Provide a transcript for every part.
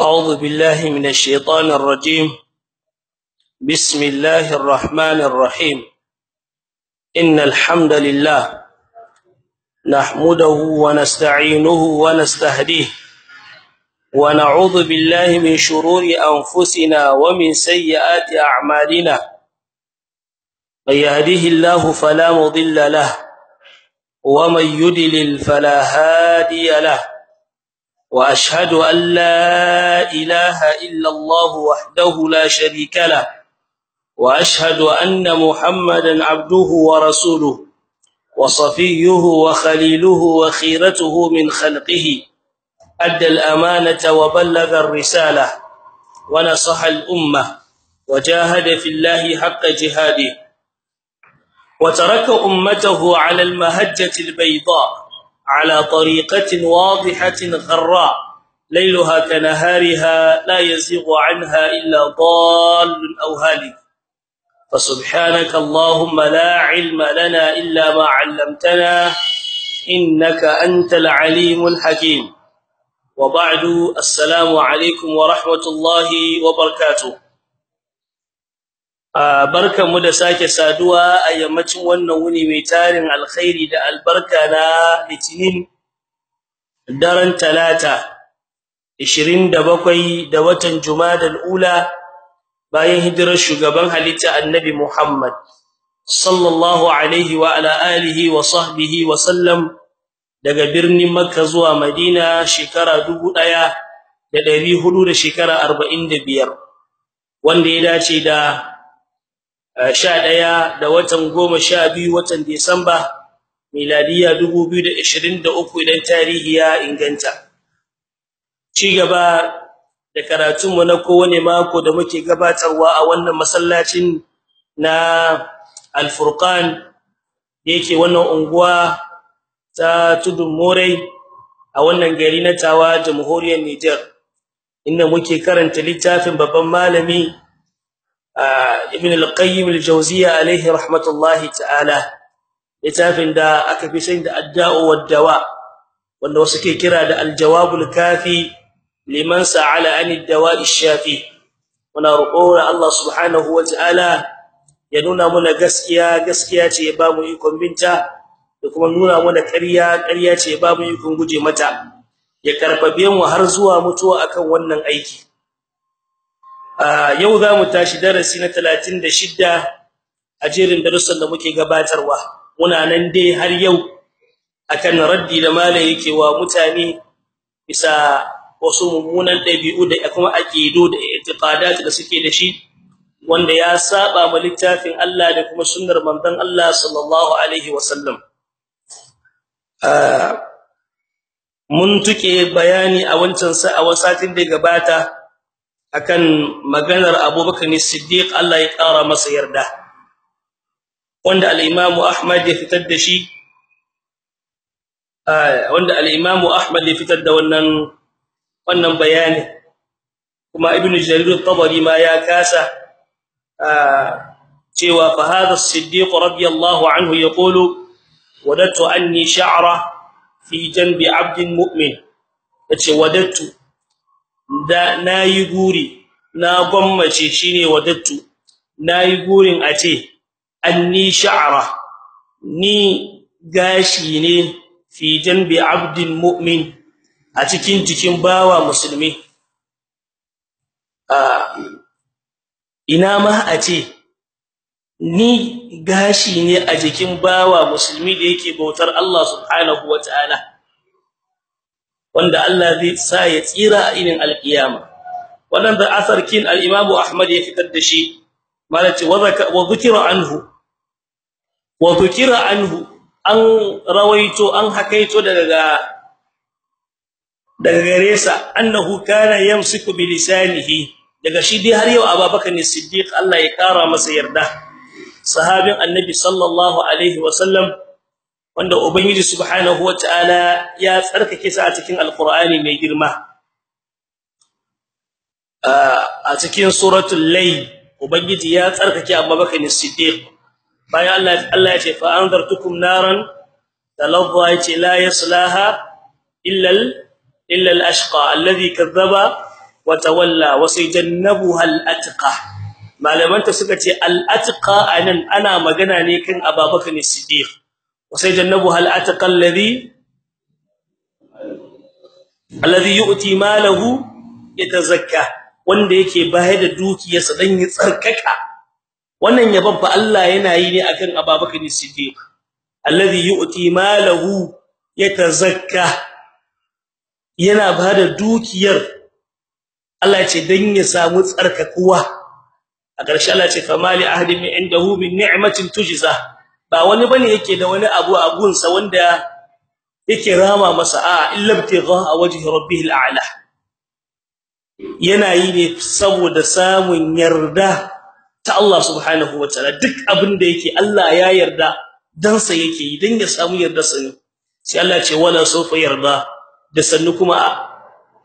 أعوذ بالله من الشيطان الرجيم. بسم الله الرحمن الرحيم. إن الحمد لله نحمده ونستعينه ونستهديه ونعوذ بالله من شرور أنفسنا ومن سيئات أعمالنا. من يهده الله فلا مضل له ومن يدلل فلا هادي له. وأشهد أن لا إله إلا الله وحده لا شريك له وأشهد أن محمدا عبده ورسوله وصفيه وخليله وخيرته من خلقه أدى الأمانة وبلغ الرسالة ونصح الأمة وجاهد في الله حق جهاده وترك أمته على المهجة البيضاء على طريقة واضحة غراء. ليلها كنهارها لا يزيغ عنها إلا ضال أو هالك. فسبحانك اللهم لا علم لنا إلا ما علمتنا إنك أنت العليم الحكيم. وبعد السلام عليكم ورحمة الله وبركاته. Barkanmu da sake saduwa a yammacin wannan wuni mai tarin alkhairi da albarka na litinin daren talata 27 da watan jumadal ula bayan hijirar shugaban halitta annabi Muhammad sallallahu alaihi wa ala alihi wa sahbihi wa sallam daga birnin makka zuwa madina shekara 1400 da shekara 45 wanda ya dace da sha ɗaya da watan goma sha biyu watan Disamba miladiya dubu biyu da ishirin da uku idan tarihi ya inganta. Ci gaba da karatunmu na kowane mako da muke gabatarwa a wannan masallacin na Al-Furqan yake wannan unguwa ta Tudun Morai a wannan gari na Tawa Jamhuriyar Niger inda muke karanta littafin babban malami ibn al-qayyim al-jawziyya alayhi rahmatullahi ta'ala littafin da aka fi sani da adda'u wad-dawa wanda wasu ke kira da al-jawab al-kafi liman sa'ala an ad-dawa'i shafi muna roƙo Allah subhanahu wa ta'ala ya nuna muna gaskiya gaskiya ce ya ba mu ikon binta da kuma nuna muna ƙarya ƙarya ce ya ba mu ikon guje mata ya karfafe mu har zuwa mutuwa akan wannan aiki yau za mu tashi darasi na 36 a jerin darussan da muke gabatarwa. Muna nan dai har yau akan raddi da malai yake wa mutane bisa wasu mummunan dabi'u da kuma aqidu da i'tiqadat da suke da shi wanda ya saba ma littafin Allah da kuma sunnar manzon Allah sallallahu alaihi wasallam. Mun tuke bayani a wancan sa a wasatin da gabata akan maganar Abubakar Siddiq Allah ya kara masa yarda. Wanda al-Imam Ahmad ya fitar da shi wanda al-Imam Ahmad ya fitar da wannan wannan bayani. Kuma Ibn Jarir al-Tabari ma ya kasa cewa fa hadha as-Siddiq radiyallahu anhu yaqulu wadattu anni sha'ra fi janbi 'abdin mu'min. Yace wadattu da na yi guri na gwammace shine wadattu na yi gurin a ce anni sha'ra ni gashi ne fi janbi abdin mu'min a cikin jikin bawa musulmi. Ina ma a ce ni gashi ne a jikin bawa musulmi da yake bautar Allah subhanahu wataala wanda Allah zai sa ya tsira a irin alkiyama. Wannan da asarkin al-Imam Ahmad ya fitar da shi malati wa dhukira anhu. Wa dhukira anhu an rawaito an hakaito daga daga gare sa annahu kana yamsiku bi lisanihi. Daga shi dai har yau Abubakar ne Siddiq Allah ya kara masa yarda. Sahabin annabi sallallahu alaihi wasallam wanda ubangiji subhanahu wataala ya tsarkake sa a cikin alqur'ani mai girma. A cikin suratul layl ubangiji ya tsarkake abubakar as-siddiq bayan Allah Allah ya ce fa anzartukum naran talazza ya ce la yaslaha illa illa al-ashqa alladhi kadhaba wa tawalla wa sayjannabuha al-atqa malaman ta suka ce al-atqa a nan ana magana ne kan Abubakar Siddiq. Sayjannabuha al-atqa alladhi alladhi yu'ti malahu yatazakka wanda yake bayar da dukiyarsa dan ya tsarkaka wannan yabon fa Allah yana yi ne akan Abubakar Siddiq alladhi yu'ti malahu yatazakka yana ba da dukiyar Allah ce dan ya samu tsarkakuwa a ƙarshe Allah ce famali ahdi min indahu min ni'matin tujza ba wani ba ne yake da wani abu a gunsa wanda yake rama masa. A illa ibtigha wajhi rabbih al'ala yana yi ne saboda samun yarda ta Allah subhanahu wataala duk abin da yake Allah ya yarda dan sa yake yi dan ya samu yarda sa ne. Sai Allah ce wala sawfa yarda. Da sannu kuma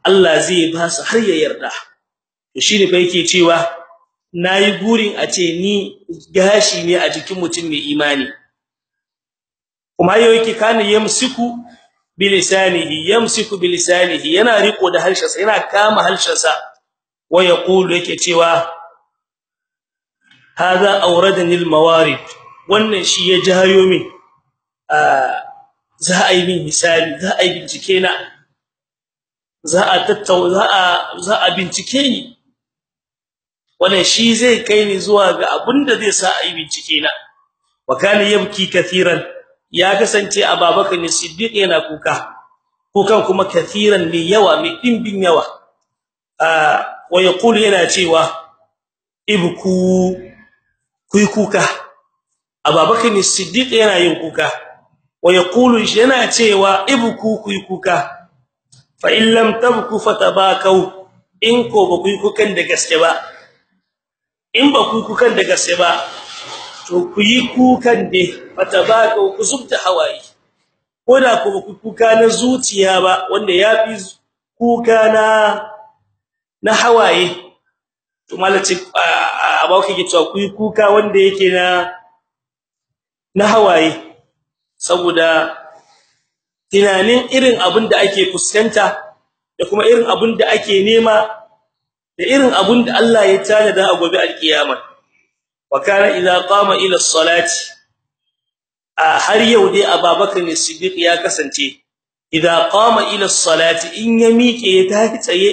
Allah zai ba su har ya yarda. To shine fa yake cewa na yi gurin a ce ni gashi ne a jikin mutum mai imani. Kuma yake kana yamsiku bilisanihi yamsiku bilisanihi yana riko da harshensa yana kama harshensa. Wa yaqulu yake cewa hada awradani almawarid. Wannan shi ya jayo min za a yi min misali za a yi bincike na za a tattau za a za a bincike ni. Wannan shi zai kai ni zuwa ga abin da zai sa a yi bincike na. Wa kana yabki kathiran ya kasance a babaka ne siddiq yana kuka. Kukan kuma kathiran mai yawa mai dimbin yawa. Wa yaqulu yana cewa ibku kuyi kuka. A babaka ne siddiq yana yin kuka. Wa yaqulu yana cewa ibku kuyi kuka. Fa in lam tabku fatabakau in ko ba kuyi kukan da gaske ba in ba kuyi kukan da gaske ba to ku yi kukan de fatabaka ku zubta hawaye. Koda ku ku kuka na zuciya ba wanda yafi kuka na na hawaye to malaci abauke ke cewa ku yi kuka wanda yake na na hawaye. Saboda tunanin irin abin da ake fuskanta da kuma irin abin da ake nema da irin abun da Allah ya tanada a gobe alkiyama. Wa kana idza qama ila salati a har yau dai Abubakar ne Siddiq ya kasance idza qama ila as-salati in ya miƙe ya tafi tsaye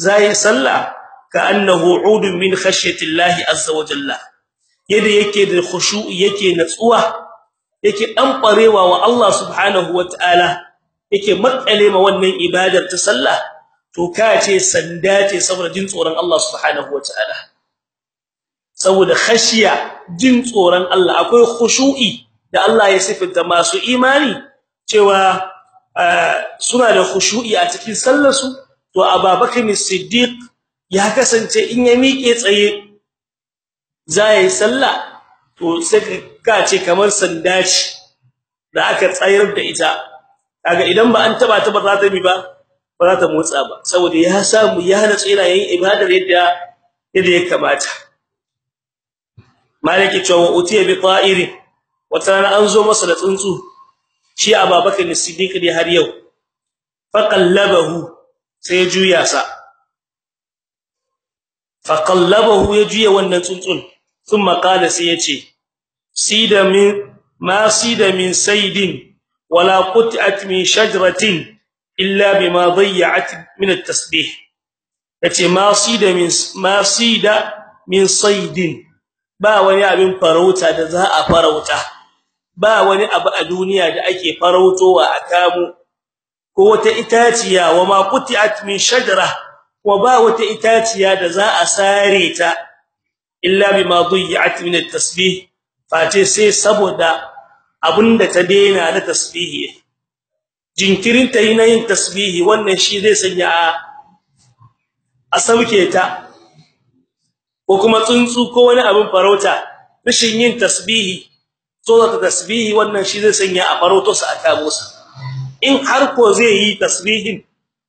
zai sallah ka annahu udun min khashyati Allah azza wa jalla. Yadda yake da khushu'i yake natsuwa yake dan barewa wa Allah subhanahu wa ta'ala yake makkale ma wannan ibadar ta sallah to kace sanda ce saboda jin tsoron Allah subhanahu wa ta'ala. Saboda khashiya jin tsoron Allah. Akwai khushu'i da Allah ya sifanta masu imani cewa suna da khushu'i a cikin sallar su to Abubakar Siddiq ya kasance in ya miƙe tsaye zai sallah to sai ka ce kamar sanda ce da aka tsayar da ita. Kaga idan ba an taba ta ba za ta bi ba ba za ta motsa ba. Saboda ya samu ya hana tsira yayin ibadar yadda yadda ya kamata. Malaki cewa utiya bi ta'iri wata an zo masa da tsuntsu shi ababakar siddiq ne har yau. Faqallabahu sai juya sa. Faqallabahu ya juya wannan tsuntsun thumma qala sai ya ce sida min ma sida min wala qut'at min shajaratin illa bima dayya'at min at-tasbih. Yace ma sida min ma sida min saydin. Ba wani abin farauta da za a farauta. Ba wani abu a duniya da ake farautowa a kamu. Ko wata itaciya wa ma qutiat min shajara. Wa ba wata itaciya da za a sare ta illa bima dhiyat min at-tasbih. Face sai saboda abin da ta daina na tasbihi. Jinkirin ta yin yin tasbihi wannan shi zai sanya a sauke ta. Ko kuma tsuntsu ko wani abin farauta rashin yin tasbihi so da tasbihi wannan shi zai sanya a farauto aka musa in har ko zai yi tasbihin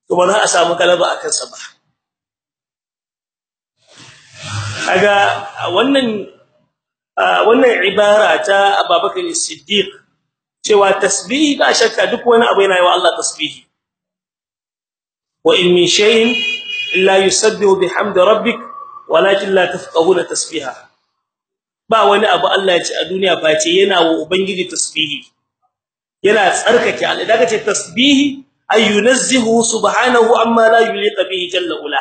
to ba za a samu galaba akan sa ba. Kaga wannan wannan ibara ta Abubakar Siddiq cewa tasbihi ba shakka duk wani abu yana yi wa Allah tasbihi. Wa in min shay'in illa yusabbihu bihamdi rabbik walakin la tafqahuna tasbiha. Ba wani abu Allah ya ce a duniya face yana wa ubangiji tasbihi. Yana tsarkake Allah. Daga ce tasbihi ay yunazzihu subhanahu amma la yuliqa bihi jalla ula.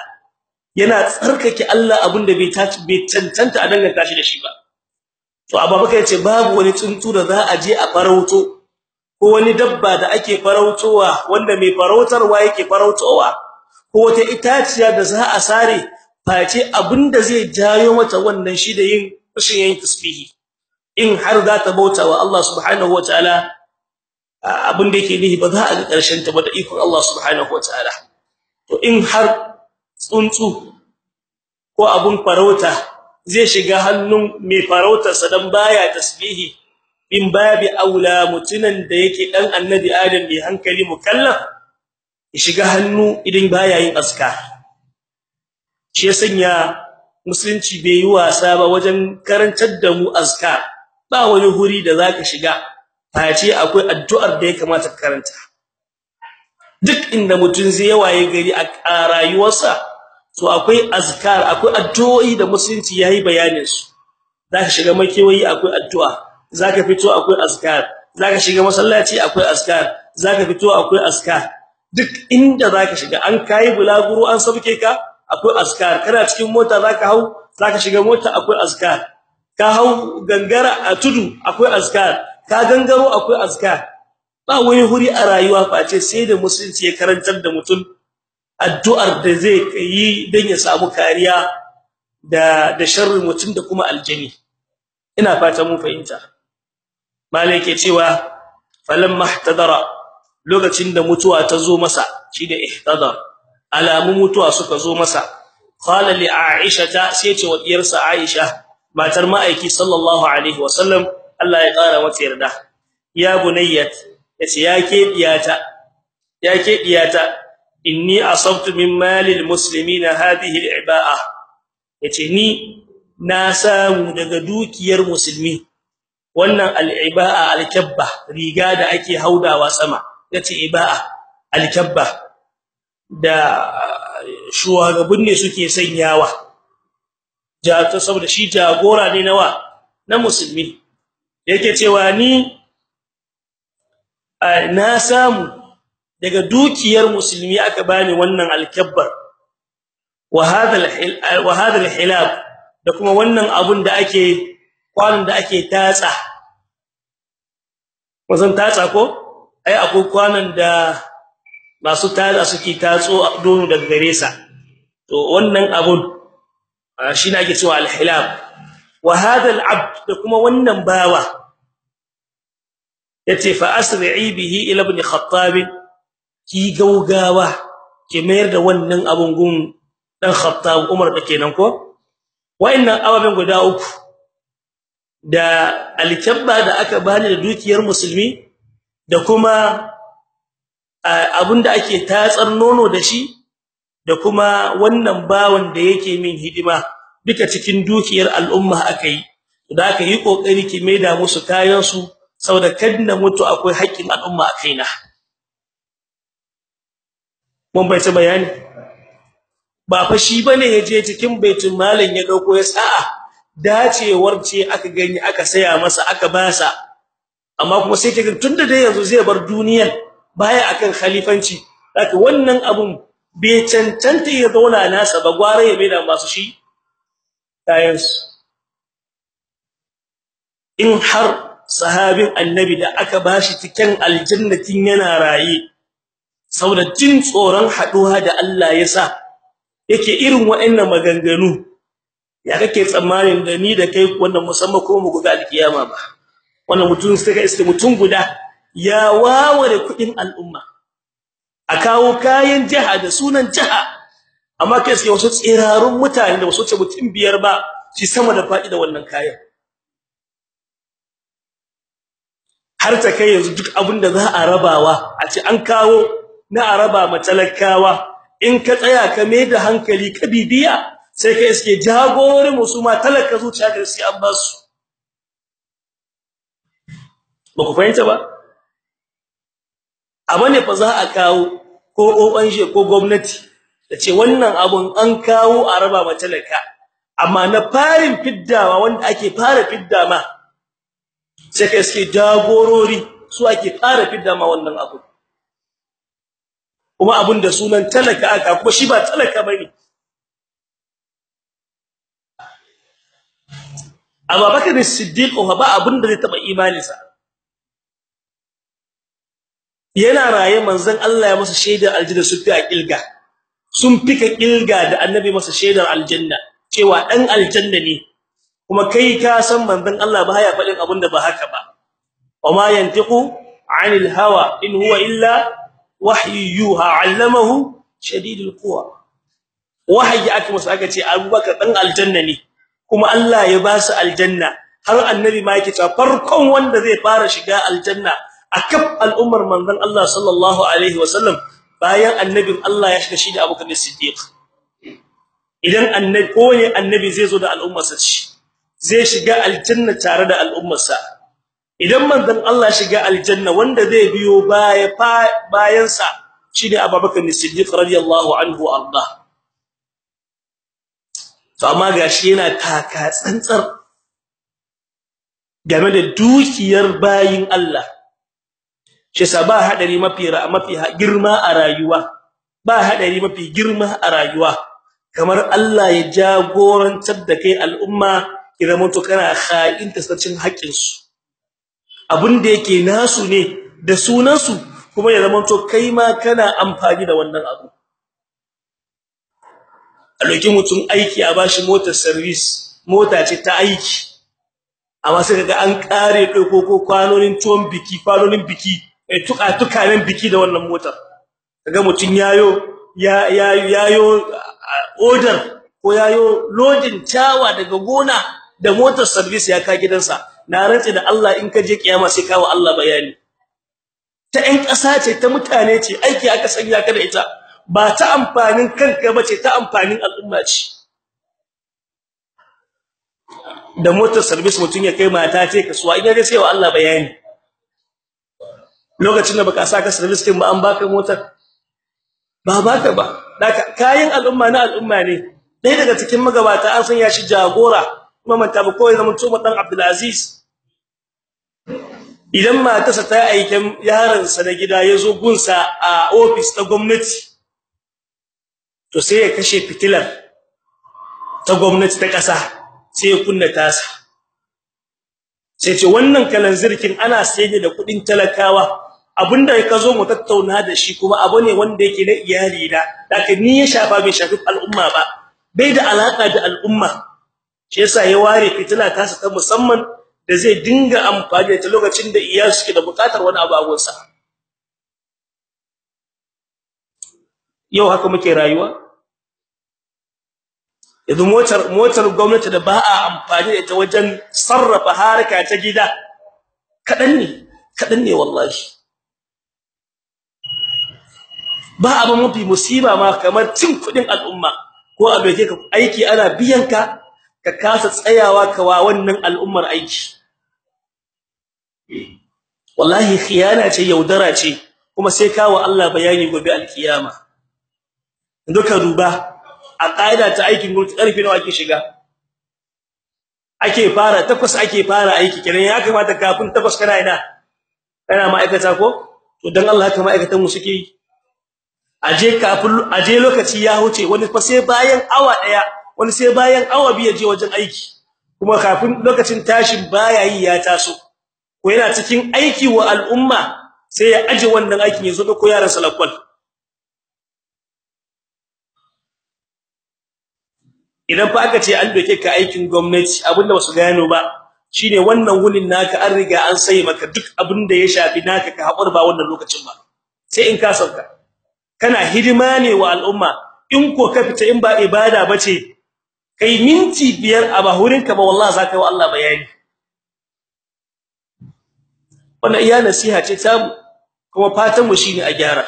Yana tsarkake Allah abin da bai bai cancanta a danganta shi da shi ba. To abubakar ya ce babu wani tsuntsu da za a je a farauto ko wani dabba da ake farautowa wanda mai farautarwa yake farautowa ko wata itaciya da za a sare face abin da zai jayo mata wannan shi da yin rashin yin tasbihi in har za ta bauta wa Allah subhanahu wataala abin da yake nihi ba za a ga ƙarshen ta ba da ikon Allah subhanahu wataala to in har tsuntsu ko abun farauta zai shiga hannun mai farautar sa dan baya tasbihi in babi aula mutunan da yake dan annabi adam mai hankali mukallaf ya shiga hannu idan baya yin aska shi ya sanya musulunci bai yi wasa ba wajen karantar da mu azkar. Ba wani huri da zaka shiga face akwai addu'ar da ya kamata ka karanta. Duk inda mutun zai waye gari a rayuwarsa to akwai azkar akwai addu'o'i da musulunci yayi bayanin su zaka shiga makewayi akwai addu'a. Zaka fito akwai azkar. Zaka shiga masallaci akwai azkar. Zaka fito akwai azkar. Duk inda zaka shiga an kai bulaguro an sabke ka akwai azkar. Kana cikin mota zaka hau zaka shiga mota akwai azkar. Ka hau gangara a tudu akwai azkar. Ka gangaro akwai azkar. Ba wani huri a rayuwa face sai da musulunci ya karantar da mutum addu'ar da zai yi dan ya samu kariya da da sharri mutum da kuma aljani. Ina fata mun fahimta. Malai ke cewa falamma ihtadara lokacin da mutuwa ta zo masa shi da ihtadar. Alamu mutuwa suka zo masa. Qala li aisha ta sai ce wa diyarsa aisha matar ma'aiki sallallahu alaihi wasallam Allah ya kara mata yarda. Ya bunayyat ya ce ya ke diyata ya ke diyata. Inni asabtu min malil muslimina hadhihi al'iba'a. Yace ni na samu daga dukiyar musulmi. Wannan al'iba'a alkabba riga da ake haudawa sama ya ce iba'a alkabba. Da shugaban ne suke sanyawa. Ja ta saboda shi jagora ne nawa na musulmi. Yake cewa ni na samu daga dukiyar musulmi aka bani wannan alkabbar. Wa hadha alhilab da kuma wannan abun da ake kwanan da ake tatsa. Wazan tatsa ko? Ai akwai kwanan da masu tatsa suke tatso dono daga gare sa. To wannan abun shine ake cewa alhilab wa hadha alabd da kuma wannan bawa. Yace fa asri'i bihi ila ibn khattab. Ki gaugawa ki mayar da wannan abun gun dan khattab umar da kenan ko? Wayannan ababen guda uku da alkabba da aka bani da dukiyar musulmi da kuma abin da ake tatsar nono da shi da kuma wannan bawan da yake min hidima duka cikin dukiyar al'umma akai da aka yi ƙoƙari ki maida musu kayan su saboda kadna mutu akwai haƙƙin al'umma a kaina. Mun bai bayani? Ba fa shi ba ne ya je cikin baitul malin ya ɗauko ya sa'a dacewar ce aka gani aka saya masa aka basa amma kuma sai kaga tunda dai yanzu zai bar duniyar baya akan khalifanci haka wannan abun bai cancanta ya zauna nasa ba gware ya maida masu shi kayansu. In har sahabin annabi da aka bashi cikin aljannatin yana rayi saboda jin tsoron haɗuwa da Allah ya sa yake irin waɗannan maganganu. Ya kake tsammanin da ni da kai wannan musamman ko mu ga alkiyama ba? Wannan mutum sai ka iske mutum guda ya waware kuɗin al'umma. A kawo kayan jaha da sunan jaha amma kai iske wasu tsirarun mutane da wasu mutum biyar ba shi sama da faɗi da wannan kayan. Har ta kai yanzu duk abin da za a rabawa a ce an kawo na araba matalakawa in ka tsaya ka mai da hankali ka bibiya sai ka iske jagorin musuma talaka zuciya ga sai an ba su. Ba ku fahimta ba? Abane fa za a kawo ko ONG ko gwamnati tace wannan abun an kawo a raba ma talaka. Amma na farin fiddawa wanda ake fara fidda ma sai kai suke jagorori su ake fara fidda ma wannan abu kuma abun da sunan talaka aka kuma shi ba talaka ba ne. Abu Bakar as-Siddiq ba abun da zai taba imaninsa. Yana raye manzon Allah ya masa shaidar aljanna su fi kilga sun fika kilga da annabi masa shaidar aljanna cewa dan aljanna ne. Kuma kai ka san manzon Allah ba ya faɗin abun da ba haka ba. Wama yantiqu anil hawa in huwa illa wahyu yuha allamahu shadidul quwa. Wahayi aka masa aka ce Abubakar dan aljanna ne kuma Allah ya ba su aljanna. Har annabi ma yake farkon wanda zai fara shiga aljanna akab al'ummar manzon Allah sallallahu alaihi wasallam bayan annabin Allah ya shiga shi da Abubakar Siddiq. Idan annabi ko ne annabi zai zo da al'ummarsa zai shiga aljanna tare da al'ummarsa. Idan manzon Allah shiga aljanna wanda zai biyo baya bayan sa shine Abubakar Siddiq radiyallahu anhu arda to amma gashi yana taka tsantsar game da dukiyar bayin Allah. Shi sa ba hadari mafi mafi girma a rayuwa. Ba hadari mafi girma a rayuwa. Kamar Allah ya jagorantar da kai al'umma idan mutu kana kha'in tasarcin haƙin su abin da yake nasu ne da sunan su kuma ya zama to kai ma kana amfani da wannan abu. A lokin mutum aiki a bashi motar service mota ce ta aiki amma sai kaga an kare ɗauko ko kwanonin tuwon biki kwanonin biki tuka tukanen biki da wannan motar. Kaga mutun yayo ya yayo order ko yayo loading tawa daga gona da motar service ya ka gidansa. Na rantsi da Allah in ka je kiyama sai kawo Allah bayani. Ta ɗan ƙasa ce ta mutane ce aiki aka sanya ka da ita. Ba ta amfanin kanka bace ta amfanin al'umma ce. Da motar service mutun ya kai mata ce kasuwa idan sai wa Allah bayani. Lokacin da baka saka service din ba an baka motar. Ba baka ba kayan al'umma na al'umma ne. Dai daga cikin magabata an san ya shi jagora. Kuma manta ba koyi zaman tuma dan Abdul Aziz idan matarsa ta aikin yaron sa na gida ya zo gunsa a office ta gwamnati to sai ya kashe fitilar ta gwamnati ta kasa sai ya kunna tasa. Sai ce wannan kalanzirkin ana sayar da kuɗin talakawa. Abinda ka zo mu tattauna da shi kuma abu ne wanda yake na iyali da daga ni ya shafa bai shafi al'umma ba. Bai da alaka da al'umma. Shi yasa ya ware fitila tasa ta musamman da zai dinga amfani da ta lokacin da iyali suke da buƙatar wani abu a gonsa yau haka muke rayuwa. Yanzu motar motar gwamnati da ba a amfani ita wajen sarrafa haraka ta gida kadan ne kadan ne wallahi. Ba abu mafi musiba ma kamar cin kuɗin al'umma ko a doke ka aiki ana biyan ka ka kasa tsayawa ka wa wannan al'ummar aiki. Wallahi khiyana ce yaudara ce kuma sai kawo Allah bayani gobe alkiyama. Duka duba a ƙa'ida ta aikin gwamnati ƙarfi nawa ake shiga? Ake fara takwas ake fara aiki kiran ya kamata kafin takwas kana ina? Kana ma'aikata ko? To dan Allah haka ma'aikatan mu suke aje kafin aje lokaci ya huce wani fa sai bayan awa ɗaya wani sai bayan awa biyu je wajen aiki. Kuma kafin lokacin tashin baya yi ya taso. Ko yana cikin aiki wa al'umma sai ya aje wannan aikin ya zo da ko salakwal idan fa aka ce an doke ka aikin gwamnati abin da ba su gano ba shine wannan wunin naka an riga an sai maka duk abin da ya shafi naka ka haƙuri ba wannan lokacin ba. Sai in ka sauka. Kana hidima ne wa al'umma. In ko ka fita in ba ibada bace kai minti biyar a bahurin ka ba wallahi zaka yi wa Allah bayani. Wannan iya nasiha ce ta kuma fatan mu shine a gyara.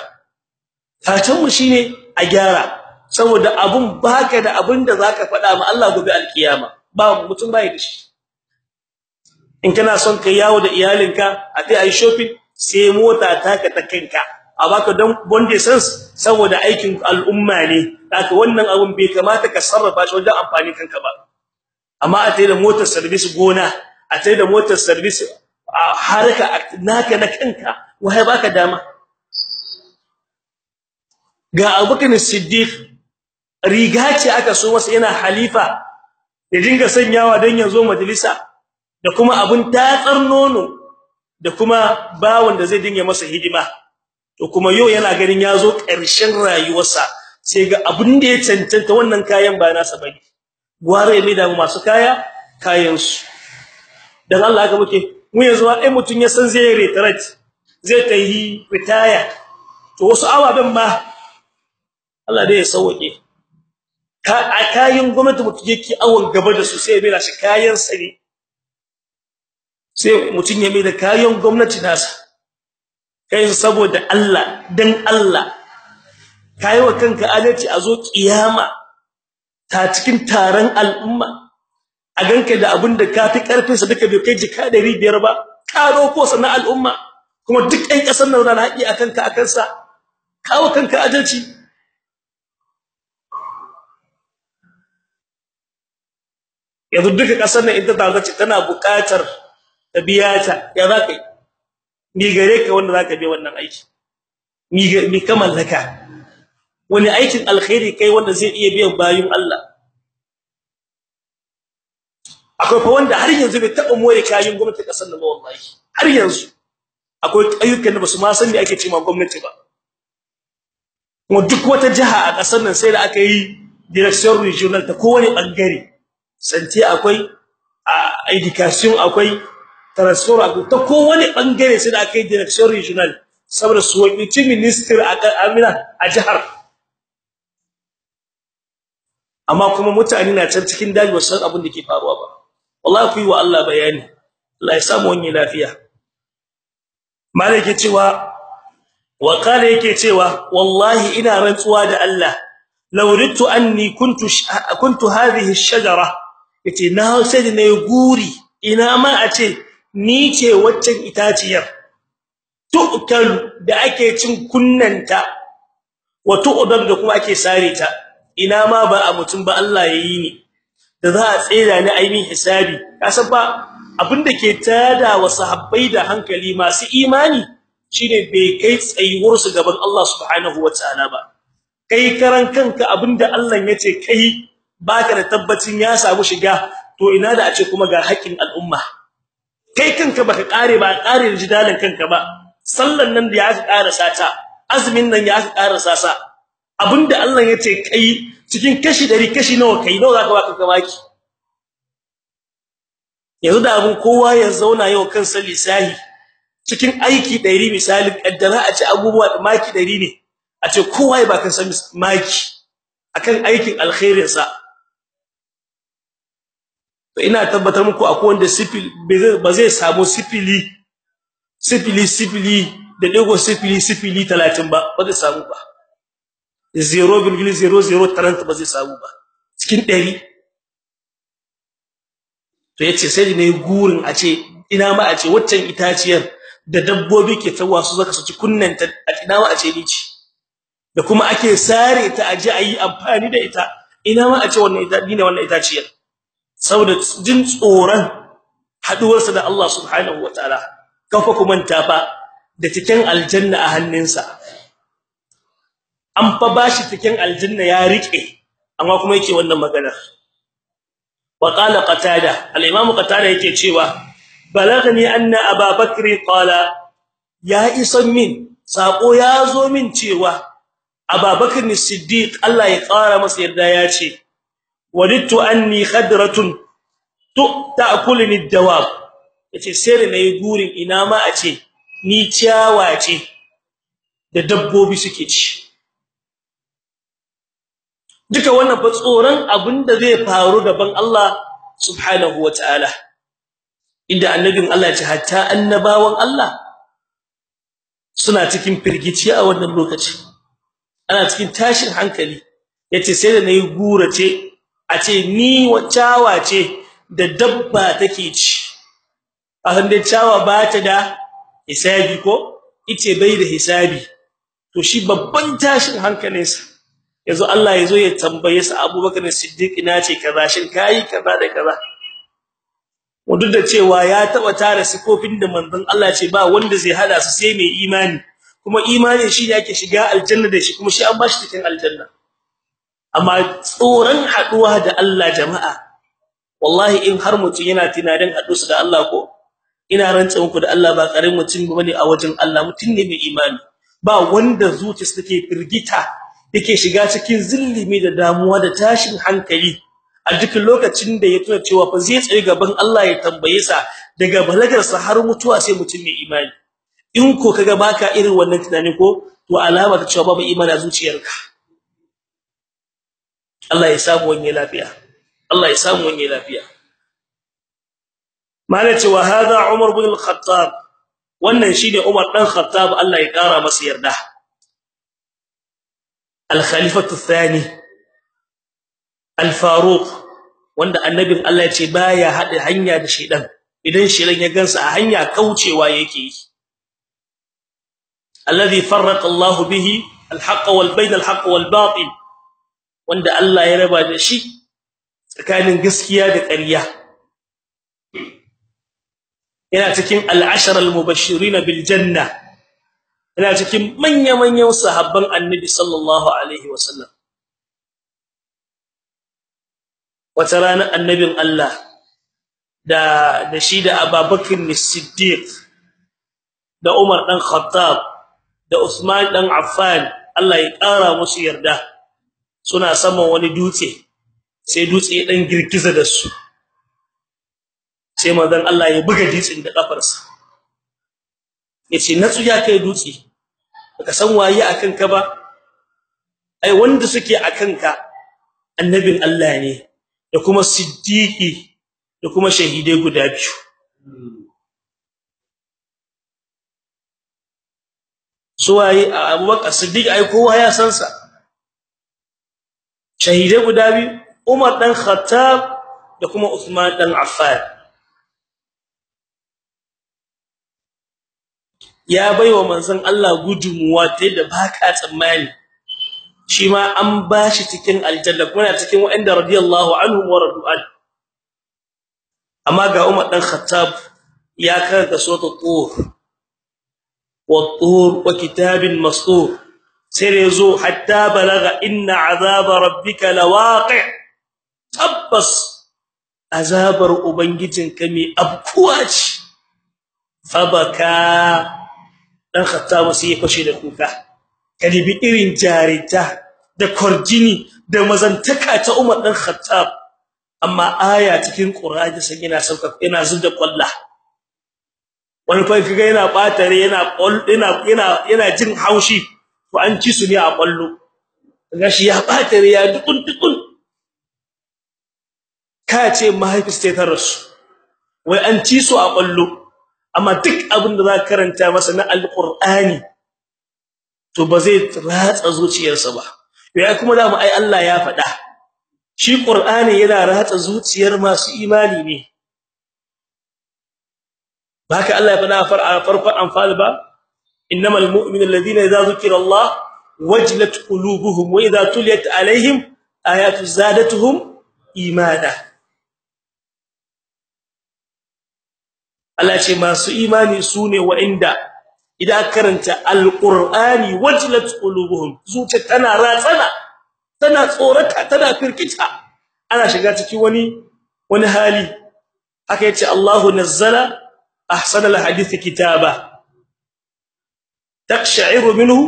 Fatan mu shine a gyara saboda abun baka da abin da zaka faɗa ma Allah gobe alkiyama. Ba mutum bai da shi. In kana son kai yawo da iyalinka a kai ai shopping sai mota ta ka ta kanka. A baka don bonde sense saboda aikin al'umma ne. Haka wannan abun bai kamata ka sarrafa shi wajen amfani kanka ba. Amma a tayi da motar service gona a tayi da motar service harka naka na kanka wai baka dama? Ga Abubakar Siddiq riga ce aka so masa yana halifa ya dinga sanyawa dan ya zo majalisa da kuma abun tatsar nono da kuma bawon da zai dinga masa hidima. To kuma yau yana ganin ya zo ƙarshen rayuwarsa sai ga abun da ya cancanta wannan kayan ba nasa ba ne. Gware mai da masu kaya kayan su dan Allah haka muke mu yanzu ai mutun ya san zai retreat zai tayi retire to wasu awaben ma Allah dai ya sauke ka a kayan gwamnati mutum yake awon gaba da su sai bai shi kayan sa ne. Sai mutum ya mai da kayan gwamnati nasa. Kai saboda Allah dan Allah. Kai wa kanka adalci a zo kiyama ta cikin taron al'umma. A ganka da abin da kafi ƙarfin sa duka bai kai jika 500 ba. Karo ko sana al'umma. Kuma duk ɗan ƙasar nan da haƙi akan ka akan sa kawo kanka adalci. Yanzu duka ƙasar nan ita ta ce tana buƙatar ta ta. Ya zaka ni gare ka wanda zaka bi wannan aiki? Ni ni ka mallaka? Wani aikin alkhairi kai wanda zai iya biyan bayun Allah? Akwai fa wanda har yanzu bai taba more kayan gwamnati ƙasar nan wallahi. Har yanzu. Akwai ayyukan da ba su ma san me ake cewa gwamnati ba. Kuma duk wata jiha a ƙasar nan sai da aka yi direction regional ta kowane ɓangare santi akwai education akwai transfer akwai ta kowane ɓangare sai da aka yi direction regional. Saboda su wakilci minister a Amina a jihar. Amma kuma mutane na can cikin daji wasu abin da ke faruwa ba. Wallahi ku yi wa Allah bayani. Allah ya samu wani lafiya. Malike cewa wa kale yake cewa wallahi ina rantsuwa da Allah. Law ridtu anni kuntu kuntu hadhihi ash-shajara. Yace na sai ne guri. Ina ma a ce ni ce waccan itaciyar. Tu'kal da ake cin kunnanta wa tu'dab da kuma ake sare ta. Ina ma ba a mutum ba Allah yayi ni. Da za a tsira ni ainihin hisabi. Kasan ba abin da ke tada wa sahabbai da hankali masu imani shine bai kai tsayuwar su gaban Allah subhanahu wataala ba. Kai karan kanka abin da Allah ya ce kai baka da tabbacin ya samu shiga to ina da a ce kuma ga haƙin al'umma. Kai kanka baka kare ba kare da jidalin kanka ba. Sallan nan da ya ka karasa ta azumin nan ya ka karasa sa. Abinda Allah ya ce kai cikin kashi 100 kashi nawa kai nawa zaka baka gabaki yanzu da abun kowa ya zauna yau kan lisahi cikin aiki 100 misali kaddara a ce abubuwa maki 100 ne a ce kowa ya baka san maki akan aikin alkhairin sa ina tabbatar muku akwai wanda sifil ba zai samu sifili sifili sifili da ɗigo sifili sifili 30 ba ba zai samu ba. 0.0030 ba zai samu ba. Cikin 100 to ya ce sai ne gurin a ce ina ma a ce waccan itaciyar da dabbobi ke tawa su zaka su kunnanta ina ma a ce ni ce. Da kuma ake sare ta aje ayi amfani da ita ina ma a ce wannan ita ne wannan itaciyar. Saboda jin tsoron haduwarsa da Allah subhanahu wataala kafa kuma tafa da cikin aljanna a hannunsa. An fa bashi cikin aljanna ya riƙe amma kuma yake wannan maganar. Wa qala qatada al-imam qatada yake cewa balagani anna ababakr qala ya isan min sako ya zo min cewa ababakr as-siddiq Allah ya kara masa yarda ya ce wadittu anni khadratun tu ta'kuluni ad-dawab ya ce sai na yi gurin ina ma a ce ni ciyawa ce da dabbobi suke ci duka wannan fa tsoron abin da zai faru gaban Allah subhanahu wataala inda annabin Allah ya ce hatta annabawan Allah suna cikin firgici a wannan lokaci ana cikin tashin hankali ya ce sai da na yi gurace a ce ni wacawa ce da dabba take ci. A hande cawa ba ta da hisabi ko? Ice bai da hisabi. To shi babban tashin hankalinsa. Yazo Allah ya zo ya tambaye sa Abubakar Siddiq ina ce kaza? Shin kai kaza da kaza? Duk da cewa ya taba tare sifofin da manzon Allah ce ba wanda zai hada su sai mai imani. Kuma imani shi yake shiga aljanna da shi kuma shi an bashi cikin aljanna. Amma tsoron haɗuwa da Allah jama'a wallahi in har mutum yana tunanin su da Allah ko ina rantsa muku da Allah ba karin mutum ba ne a wajen Allah mutum ne mai imani. Ba wanda zuciyarsa take firgita yake shiga cikin zillimi da damuwa da tashin hankali. A duk lokacin da ya tuna cewa fa zai tsaye gaban Allah ya tambaye sa daga balagarsa har mutuwa sai mutum mai imani. In ko kaga baka irin wannan tunani ko to alama ta cewa babu imani a zuciyarka. Allah ya samu wani lafiya. Allah ya samu wani lafiya. Malace wa hada Umar ibn al-Khattab. Wannan shine Umar dan Khattab Allah ya kara masa yarda. Al-khalifatu thani al-Faruq wanda annabin Allah ya ce baya hada hanya da shedan idan shedan ya gansa a hanya kaucewa yake yi. Alladhi farraqa Allah bihi al-haqq wal bayn al-haqq wal batil wanda Allah ya raba da shi tsakanin gaskiya da ƙarya. Yana cikin al-ashara al-mubashirin bil janna yana cikin manya-manyan sahabban annabi sallallahu alaihi wasallam. Wata rana annabin Allah da da shi da Abubakar as-Siddiq da Umar dan Khattab da Usman dan Affan Allah ya ƙara musu yarda. Suna saman wani dutse sai dutse ya dan girgiza da su. Sai manzon Allah ya buga dutsen da kafarsa ya ce natsu ya kai dutse baka san waye akan ka ba? Ai wanda suke akan ka annabin Allah ne da kuma siddiqi da kuma shahidai guda biyu. Suwaye Abubakar Siddiq ai kowa ya san sa. Shahidai guda biyu Umar dan Khattab da kuma Uthman dan Affan. Ya baiwa manzon Allah gudunmuwa ta da baka tsammani. Shi ma an bashi cikin aljanna kuma cikin wanda radiyallahu anhum wa radu'an amma ga Umar dan Khattab ya karanta suratul tur. Wat-tur wa kitabin mastur. Sai ya zo hatta balaga inna azaba rabbika lawaqi' tabbas azabar ubangijinka mai abkuwa ce. Fabaka dan Khattab sai ya fashe da kuka. Kalibi irin jarita da korjini da mazantaka ta Umar dan Khattab. Amma aya cikin Qur'ani sai yana sauka yana zubda kwalla. Wani fa kaga yana batare yana yana yana jin haushi. To an ci su ne a ƙwallo kaga shi ya batare ya dukun dukun ka ce mahaifis ta rasu wai an ci su a ƙwallo amma duk abin da za ka karanta masa na alqur'ani to ba zai ratsa zuciyarsa ba. Ya kuma da mu ai Allah ya faɗa. Shi qur'ani yana ratsa zuciyar masu imani ne. Baka Allah ya faɗa farkon anfal ba? Innamal mu'minuna alladhina idza zukira Allah wajilat qulubuhum wa idza tuliyat alaihim ayatu zadatuhum imana Allah ce masu imani su ne wa'inda idan karanta alqur'ani wajilat qulubuhum zuciya tana ratsana tana tsorata tana firkita ana shiga cikin wani wani hali haka ya ce Allahu nazzala ahsana kitaba taqsha'iru minhu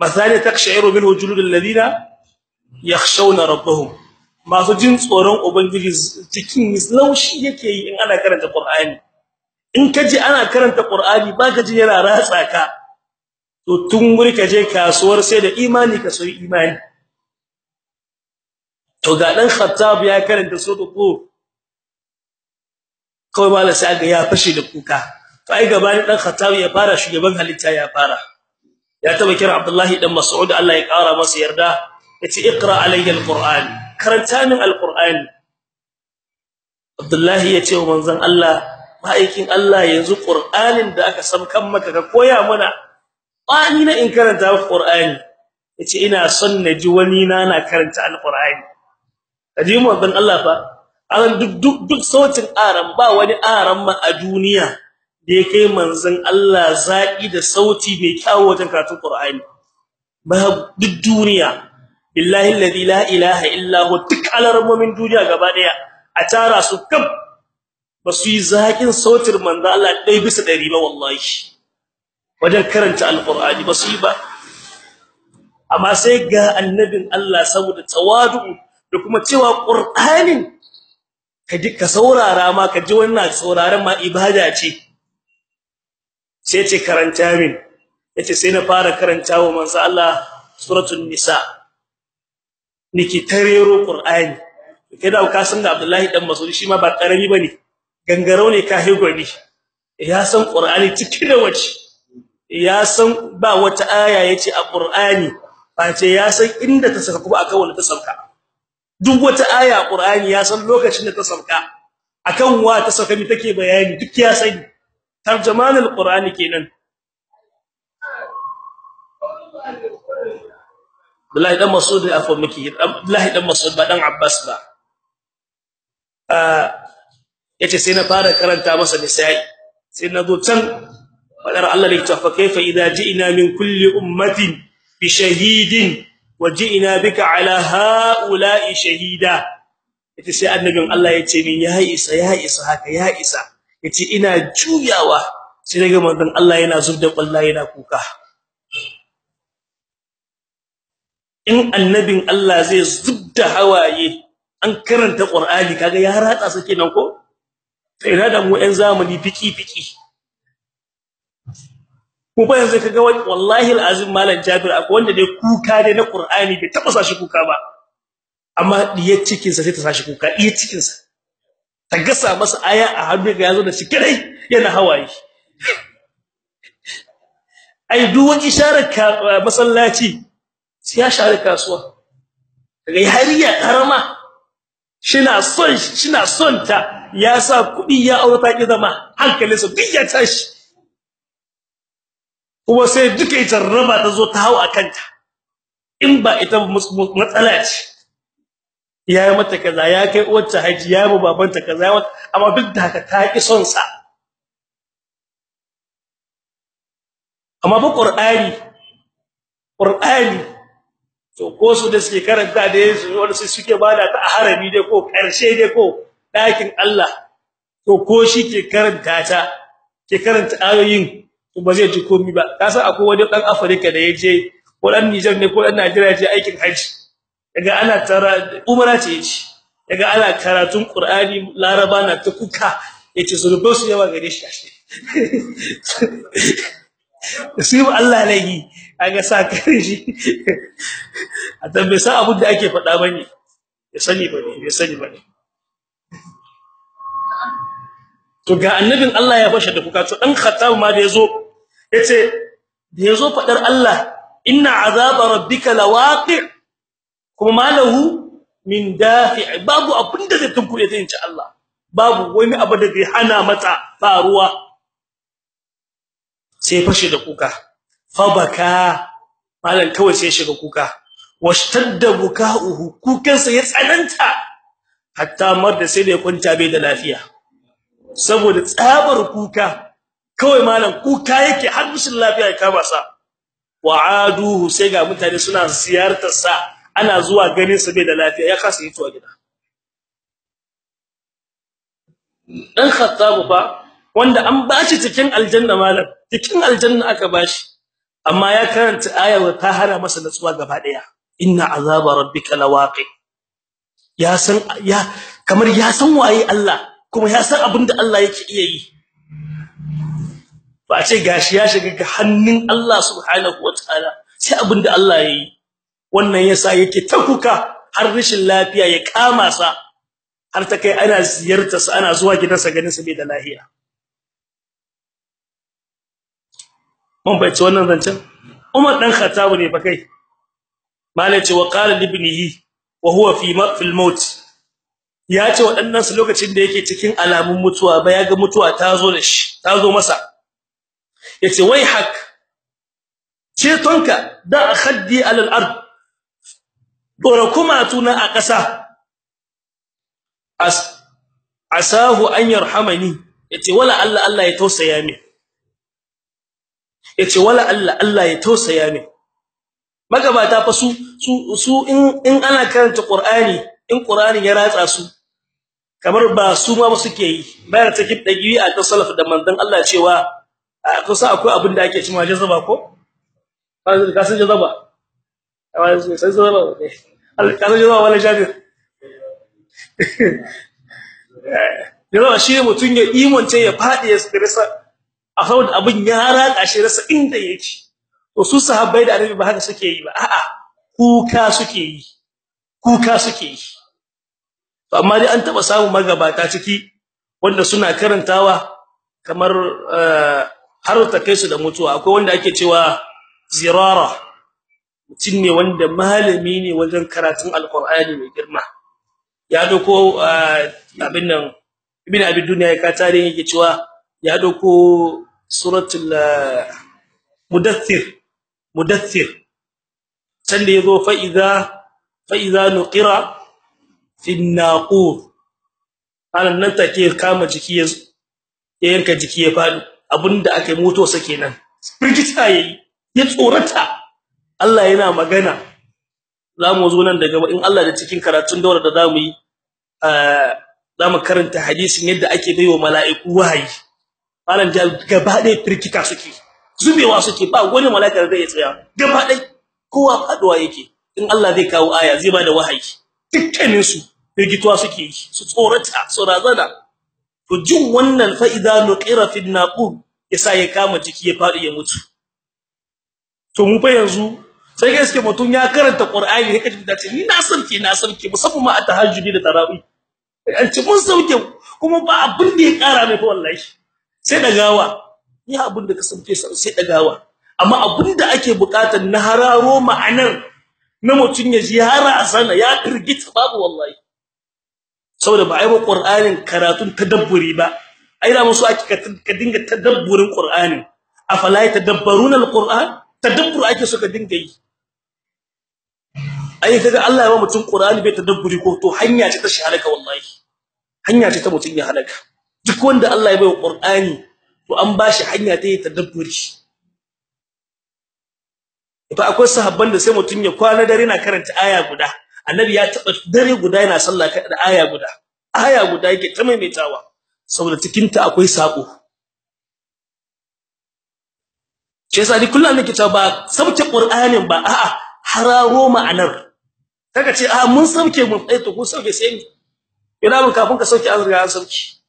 مثلا تقشعر منه جلود الذين يخشون ربهم masu jin tsoron ubangiji cikin laushi yake yi in ana karanta qur'ani in kaji ana karanta qur'ani baka ji yana ratsa ka to tun wuri kaje kasuwar sai da imani ka so imani to ga dan khattab ya karanta sura ko kawai mala sai ga ya fashe da kuka. To ai gabanin dan khattab ya fara shugaban halitta ya fara. Ya taba kira abdullahi dan mas'ud Allah ya kara masa yarda. Yace iqra alayya alquran. Karanta min alquran. Abdullahi ya ce wa manzon Allah ma'aikin Allah yanzu Qur'anin da aka sabkan maka ka koya mana. Bani na in karanta Qur'ani. Yace ina son na ji wani na na karanta Al-Qur'ani. Kaji mu dan Allah fa? An duk duk sautin aran ba wani aran ma a duniya da yake manzon Allah zaki da sauti mai kyawu wajen karatun Qur'ani. Ba duk duniya. Billahi alladhi la ilaha illa huwa duk alarmomin duniya gaba ɗaya a tara su kaf. Basu yi zakin sautin manzo Allah dai bisa dari ba wallahi. Wajen karanta alqur'ani ba su yi ba. Amma sai ga annabin Allah saboda tawadu da kuma cewa qur'anin ka saurara ma kaji wannan sauraron ma ibada ce. Sai ce karanta min. Yace sai na fara karantawa manzo Allah suratul nisa. Niki tarero qur'ani. Kida ka san da Abdullahi dan Mas'ud shi ma ba ƙarami ba ne gangaro ne ka hegwani ya san qur'ani ciki da wace ya san ba wata aya ya ce a qur'ani face ya san inda ta saka kuma akan wanda ta sauka. Duk wata aya a qur'ani ya san lokacin da ta sauka. Akan wa ta sauka mi take bayani? Duk ya sani. Tarjumanul qur'ani kenan. Abdullahi dan Mas'ud afwa miki Abdullahi dan Mas'ud ba dan Abbas ba. Ah ya ce sai na fara karanta masa nisa'i. Sai na zo can fadar Allah da fa kaifa idza ji'na min kulli ummatin bi shahidin wa ji'na bika ala ha'ula'i shahida. Yace sai annabin Allah ya ce min ya isa ya isa haka ya isa. Yace ina juyawa sai daga manzon Allah yana zubda wallahi yana kuka. In annabin Allah zai zubda hawaye an karanta Qur'ani kaga ya ratsa su kenan ko? Sai na da mu ɗan zamani fiki fiki ko ba yanzu kaga wallahi alazim malam Jabir akwai wanda dai kuka dai na Qur'ani bai taba sashi kuka ba. Amma diyar cikin sa sai ta sashi kuka diyar cikin sa ta gasa masa aya a hannu ga ya zo da shi kai yana hawaye. Ai duk wani isharar masallaci sai ya share kasuwa. Daga hariya karama shina son shina son ta ya sa kuɗi ya aure ta ki zama hankalinsa duk ya tashi. Kuma sai duka ita raba ta zo ta hawo akanta in ba ita matsala ce. Yayi mata kaza ya kai uwarta haji ya mu babanta kaza amma duk da haka ta ki son sa amma ba qur'ani qur'ani to ko su da suke karanta da Yesu wanda su suke ba da ta a harami dai ko ƙarshe dai ko ɗakin Allah to ko shi ke karanta ta ke karanta ayoyin ba zai ji komai ba. Ka san akwai wani dan Afirka da ya je ko dan Niger ne ko dan Najeriya je aikin haji daga ana tara umara ce ya ce daga ana karatun Qur'ani Laraba na ta kuka. Yace zurbe su yawa gare shi sai Allah lahi aga sa kare shi. A tambaye sa abin da ake faɗa ba ne ya sani ba ne ya sani ba ne to ga annabin Allah ya fashe da kuka. To dan khattab ma da ya zo ya ce da ya zo fadar Allah inna azaba rabbika lawaqi. Kuma malahu min dafi' babu abin da zai tunkure ta insha Allah. Babu wani abu da zai hana mata faruwa. Sai fashe da kuka. Fabaka malan kawai sai shiga kuka. Washtadda bukauhu kukansa ya tsananta. Hatta mar da sai da ya kwanta bai da lafiya. Saboda tsabar kuka. Kawai malan kuka yake har mushin lafiya ya kama sa. Wa'aduhu sai ga mutane suna ziyartar sa. Ana zuwa ganin sa bai da lafiya ya kasa yi tuwa gida. Dan khattabu fa wanda an bashi cikin aljanna malam cikin aljanna aka bashi amma ya karanta ayar ta hana masa natsuwa gaba ɗaya inna azaba rabbika lawaqi. Ya san ya kamar ya san waye Allah kuma ya san abin da Allah yake iya yi. Ba ce gashi ya shiga ga hannun Allah subhanahu wataala sai abin da Allah yayi wannan yasa yake ta kuka har rashin lafiya ya kama sa har ta kai ana ziyartar sa ana zuwa gidansa ganin sa bai da lafiya. Mun bai ci wannan zancen? Umar dan Khattab ne fa kai. Malai ce wa qala libnihi wa huwa fi fil maut. Ya ce waɗannan su lokacin da yake cikin alamun mutuwa ba ya ga mutuwa ta zo da shi ta zo masa. Ya ce wai hak cetonka da khaddi alal ard dora kuma tuna a ƙasa. As asahu an yarhamani. Yace wala Allah Allah ya tausaya min. Yace wala Allah Allah ya tausaya min. Magabata fa su su in in ana karanta Qur'ani in Qur'ani ya ratsa su kamar ba su ma suke yi. Bayan take dagi a ta da manzon Allah cewa kusa akwai abin da ake cewa jazaba ko? Ka san jazaba? Sai jazaba Allah ka san jazaba wala jabir jazaba shi mutun ya imonce ya faɗi ya rasa a saboda abin ya raka shi rasa inda yake. To su sahabbai da annabi ba haka suke yi ba. A'a kuka suke yi. Kuka suke yi. Amma dai an taba samu magabata ciki wanda suna karantawa kamar har ta kai su da mutuwa. Akwai wanda ake cewa zirara. Mutum ne wanda malami ne wajen karatun alqur'ani mai girma. Ya ɗauko abin nan ibn abi dunya ya ka yake cewa ya ɗauko suratul mudaththir mudaththir. Can da ya zo fa idza fa idza nuqira fi naqur a nan nan take kama jiki ya yanka jiki ya faɗi abin da aka muto sa kenan. Firgita yayi ya tsorata. Allah yana magana. Zamu zo nan daga in Allah da cikin karatun daura da za mu yi za mu karanta hadisin yadda ake baiwa mala'iku wahayi. Malan gaba ɗaya firgita suke zubewa suke ba wani mala'ika zai tsaya. Gaba ɗaya kowa faɗuwa yake. In Allah zai kawo aya zai ba da wahayi. Dukkanin su firgituwa suke yi su tsorata su razana. To jin wannan fa idza nuqira fi naqub yasa ya kama jiki ya faɗi ya mutu. To mu fa yanzu sai gaske mutun ya karanta qur'ani ne kace dace ni na sarki na sarki musamman ma a tahajjudi da tarawih. An ci mun sauke kuma ba abin da ya kara mai fa wallahi. Sai dagawa ni abin da ka sauke sai dagawa amma abin da ake buƙatar na hararo ma'anar na mutun ya ji hara sana ya kirgita babu wallahi. Saboda ba ai ba qur'anin karatun tadabburi ba. Ai da musu ake ka dinga tadabburin qur'anin. Afala yatadabbaruna alquran? Tadabbur ake suka dinga yi. Ai kaga Allah ya ba mutum qur'ani bai tadabburi ko to hanya ce ta shahalaka wallahi. Hanya ce ta mutum ya halaka. Duk wanda Allah ya bai qur'ani to an bashi hanya ta tadabburi. Fa akwai sahabban da sai mutum ya kwana dare na karanta aya guda. Annabi ya taba dare guda yana sallah da aya guda. Aya guda yake ta maimaitawa. Saboda cikin ta akwai sako yasa ni kullum nake cewa ba sauke qur'anin ba a'a hararo ma'anar. Kaga ce a mun sauke mun tsaye to ko sauke sai ni. Ina mun kafin ka sauke an riga an sauke.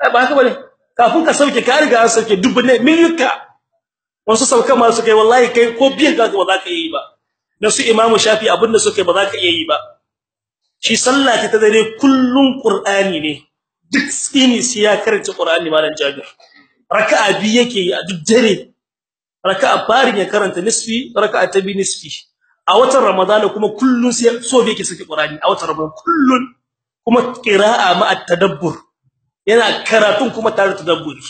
Ai ba haka ba ne kafin ka sauke ka riga an sauke dubbe milka wasu sauka ma su kai wallahi kai ko biyan ka ba za ka yi ba. Na su imamu shafi abin da suka ba za ka iya yi ba. Shi sallah ta dare kullun qur'ani ne. Duk tsini sai ya karanta qur'ani malam jabir. Raka'a bi yake yi a duk dare. Raka'a farin ya karanta nisfi raka'a ta bi nisfi. A watan ramadana kuma kullun sai so yake saki qur'ani a watan ramadan kullun kuma qira'a ma at-tadabbur. Yana karatun kuma tare da tadabburi.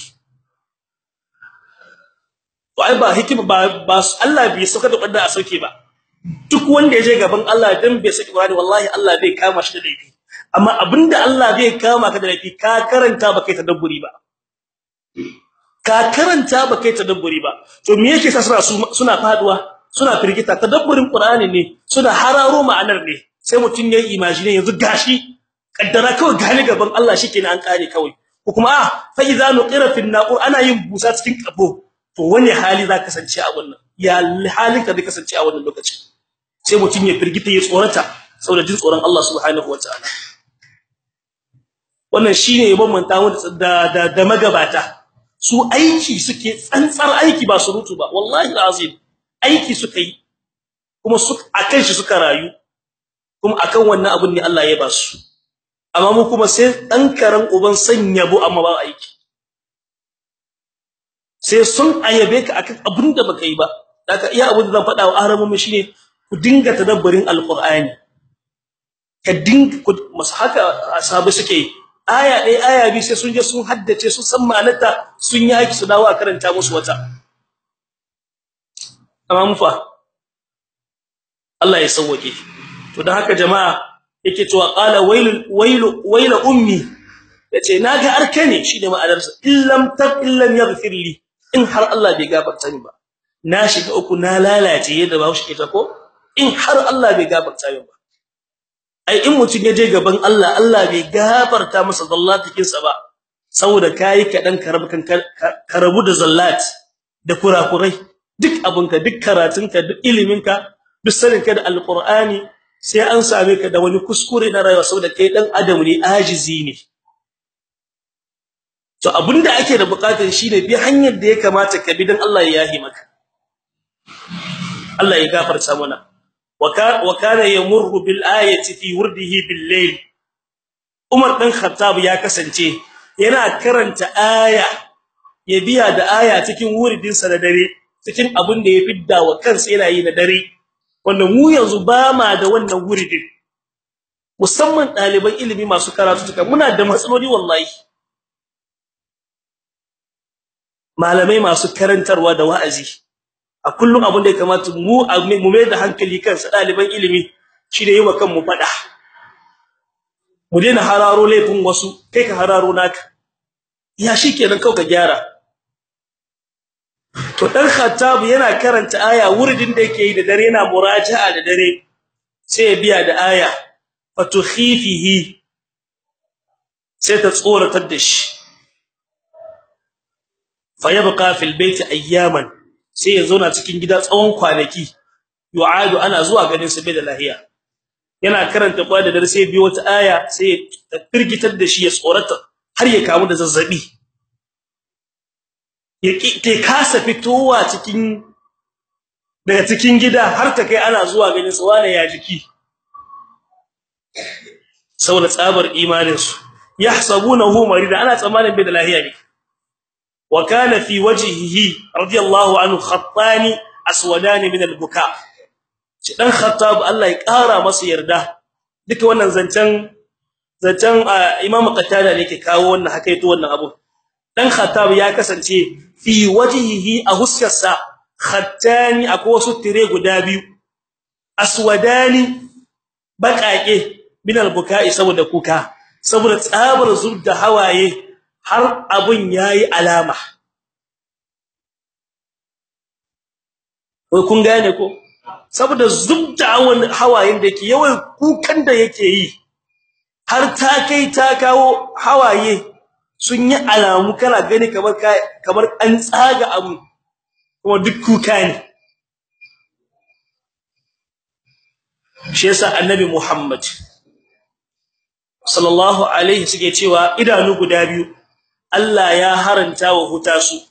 To ba hikima ba Allah bai saka da kwadda a sauke ba. Duk wanda ya je gaban Allah dan bai saki qur'ani wallahi Allah bai kama shi da laifi. Amma abin da Allah bai kama ka da laifi ka karanta ba kai tadabburi ba. Ka karanta ba kai tadabburi ba. To me yake sa suna faɗuwa? Suna firgita. Tadabburin qur'ani ne suna hararo ma'anar ne. Sai mutun yayi imagine yanzu gashi kaddara kawai gani gaban Allah shikenan an kare kawai. Ko kuma fa idza nuqira fi naqur ana yin busa cikin kabo to wani hali za kasance a wannan? Ya halin ka zai kasance a wannan lokacin? Sai mutun ya firgita ya tsorata saboda jin tsoron Allah subhanahu wataala wannan shine bambanta mu da da, da magabata. Su aiki suke tsantsar aiki ba surutu ba. Wallahi alazim aiki suka yi kuma su akan shi suka rayu kuma akan wannan abun ne Allah ya ba su. Amma mu kuma sai dan karan uban sanya bu amma ba aiki. Sai sun ayabe ka akan abun da baka yi ba. Daga iya abun da zan faɗa wa aramu shine ku dinga tadabburin alqur'ani. Ka dinga masu haka ashabi suke aya ɗaya aya bi sai sun je sun haddace su san ma'anarta sun yi su dawo a karanta musu wata. Amma mu fa Allah ya sauke to dan haka jama'a yake cewa qala wailu wailu wailu ummi. Yace na ga arkane shi da ma'anarsa. Illam tab illam yaghfir li. In har Allah bai gafarta ni ba. Na shiga uku na lalace yadda ba shi ke ta ko? In har Allah bai gafarta ni ba. Ai in mutun ya je gaban Allah Allah bai gafarta masa zallatikin sa ba. Saboda kai kadan karabukan karabu da zallat da kurakurai. Duk abunka duk karatunka duk iliminka duk saninka da alqur'ani sai an same ka da wani kuskure na rayuwa saboda kai dan adam ne ajizi ne. To abin da ake da buƙatar shine bi hanyar da ya kamata ka bi dan Allah ya yahi maka. Allah ya gafarta mana. Wa kana yamurru bil ayati fi wurdihi bil layl Umar dan Khattab ya kasance yana karanta aya ya biya da aya cikin wuridin sa da dare cikin abin da ya fidda wa kansa yana yi na dare wanda mu yanzu ba ma da wannan wuridin musamman daliban ilimi masu karatu tuka muna da matsaloli wallahi malamai masu karantarwa da wa'azi a kullum abin da ya kamata mu mu mai da hankali kansa daliban ilimi shine yi wa kanmu fada mu daina hararo laifin wasu kai ka hararo naka. Ya shikenan kau ka gyara. To dan khattab yana karanta aya wuridin da yake yi da dare yana muraja'a da dare sai ya biya da aya. Fatukhifihi sai ta tsoratar da shi. Fayabqa fil bayti ayyaman. Sai ya zauna cikin gida tsawon kwanaki. Yu'adu ana zuwa ganin sa bai da lahiya. Yana karanta kwa da sai biyo wata aya sai ta firgitar da shi ya tsorata har ya kamu da zazzaɓi ya ta kasa fitowa cikin daga cikin gida har ta kai ana zuwa ganin sa wani ya jiki? Saboda tsabar imanin su yahsabunahu marida ana tsammanin bai da lahiya ne. Kana fi wajhihi radiyallahu anhu khattani aswadani min al-buka shi dan khattab Allah ya kara masa yarda duka wannan zancen zancen imam qatada ne ke kawo wannan hakaito wannan abu dan khattab ya kasance fi wajhihi a huskarsa khattani akwai wasu tire guda biyu aswadani baƙaƙe min al-buka'i saboda kuka saboda tsabar zubda hawaye har abun yayi alama. Wai kun gane ko? Saboda zubda hawayen da yake yawan kukan da yake yi har ta kai ta kawo hawaye sun yi alamu kana gani kamar kamar an tsaga abu kuma duk kuka ne. Shi yasa annabi Muhammad sallallahu alaihi suke cewa idanu guda biyu Allah ya haranta wa huta su.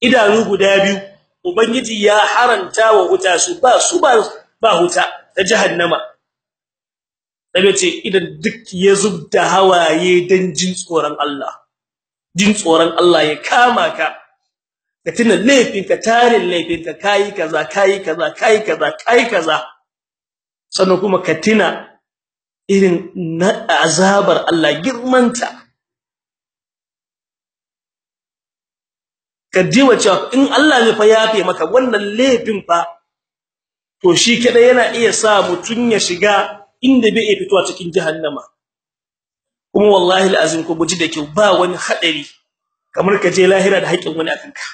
Idanu guda biyu ubangiji ya haranta wa huta su ba su ba ba huta ta jahannama. Ce idan duk ya zubda hawaye dan jin tsoron Allah jin tsoron Allah ya kama ka ka tuna laifinka tarin laifinka kai kaza kai kaza kai kaza kai kaza. Sannan kuma ka tuna irin azabar Allah girmanta. Ka jiwa cewa in Allah zai fa yafe maka wannan laifin fa to shi kada yana iya sa mutun ya shiga inda bai iya fitowa cikin jahannama. Kuma wallahi alazim ko guji da kyau ba wani hadari kamar ka je lahira da haƙin wani akan ka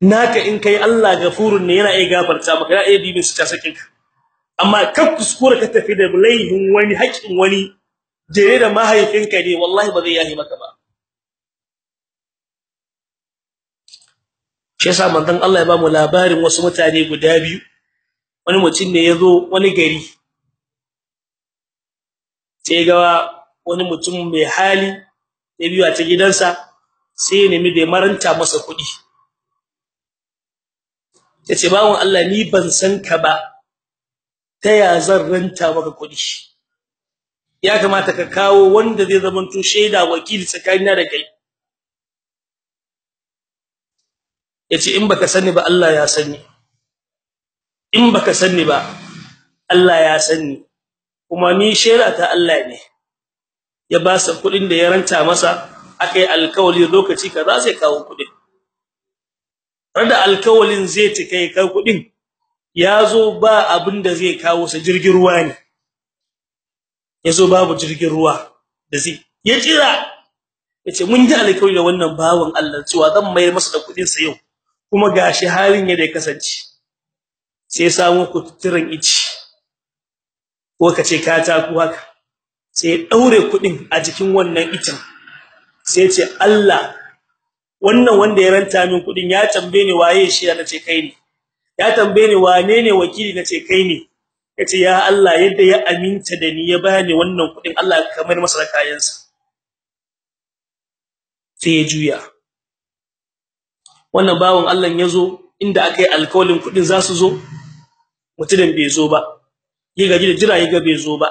naka in kai Allah gafurun ne yana iya gafarta maka yana iya bibin su ta sakin ka. Amma kan kuskure ka tafi da laihin wani haƙin wani jere da mahaifinka ne wallahi ba zai yahi maka ba. Shi yasa manzon Allah ya ba mu labarin wasu mutane guda biyu. Wani mutum ne ya zo wani gari sai ga wani mutum mai hali ya biyo ta gidansa sai ya nemi da maranta masa kuɗi. Yace bawon Allah ni ban san ka ba. Ta ya zan ranta maka kuɗi? Ya kamata ka kawo wanda zai zamanto shaida wakili tsakanina da kai. Ya ce in baka sani ba Allah ya sani. In baka sani ba Allah ya sani. Kuma ni shera ta Allah ne. Ya ba sa kuɗin da ya ranta masa akai alkawali lokaci kaza sai kawo kuɗin randa alkawalin zai tike kai kuɗin ya zo ba abin da zai kawo sa jirgin ruwa ne. Yazo babu jirgin ruwa da zai ya jira. Yace mun ji alkawari da wannan bawon Allah cewa zan mayar masa da kuɗin sa yau. Kuma gashi halin ya da kasance. Sai samu kututturan ici ko kace katako haka. Sai daure kuɗin a jikin wannan itin. Sai ce Allah wannan wanda ya ranta min kuɗin ya tambaye ni waye shi? Nace kai ne. Ya tambaye ni wane ne wakili? Nace kai ne. Yace ya Allah yadda ya aminta da ni ya bani wannan kuɗin Allah kamar masa kayansa. Sai ya juya. Wannan bawon Allah ya zo inda akai alkawalin kuɗin za su zo mutumin bai zo ba. Yi gaji da jira yi ga bai zo ba.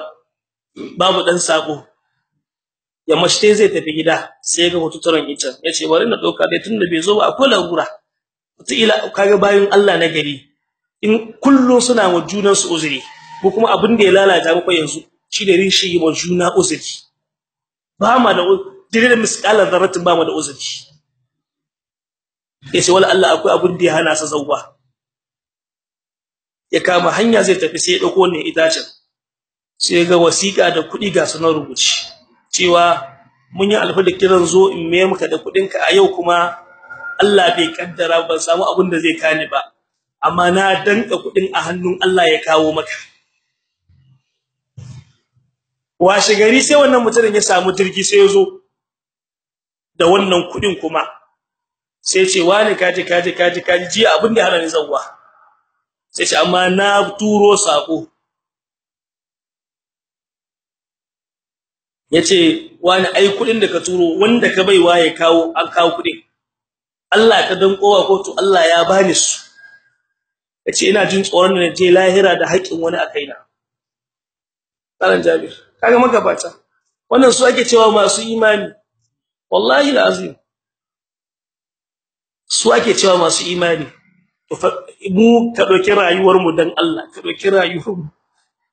Babu dan sako ya mashte zai tafi gida sai ga hututuran ita ya ce bari na doka dai tunda bai zo ba akwai lagura ila kaga bayin Allah na gari in kullu suna wa junan su uzuri ko kuma abin da ya lalata muku yanzu shi da rishi wa juna uzuri. Ba ma da dire da zarratin ba ma da uzuri. Ya ce wala Allah akwai abin da ya hana sa zawwa ya kama hanya zai tafi sai ya ɗauko ne itacin sai ga wasiƙa da kuɗi ga sunan rubuci cewa mun yi alfa da kiran zo in me maka da kuɗinka a yau kuma Allah bai kaddara ban samu abin da zai kani ba amma na danka kuɗin a hannun Allah ya kawo maka. Washe gari sai wannan mutumin ya samu jirgi sai ya zo da wannan kuɗin kuma. Sai ce wani kaje kaje kaje kaje ji abin da hana ni zawwa sai ce amma na turo sako ya ce wani ai kuɗin da ka turo wanda ka baiwa ya kawo an kawo kuɗin Allah ka dan kowa ko to Allah ya bani su. Yace ina jin tsoron da je lahira da haƙin wani a kaina. Karan Jabir kaga magabata. Wannan su ake cewa masu imani. Wallahi alazim su ake cewa masu imani. Mu ka doki rayuwar mu dan Allah ka doki rayuwar mu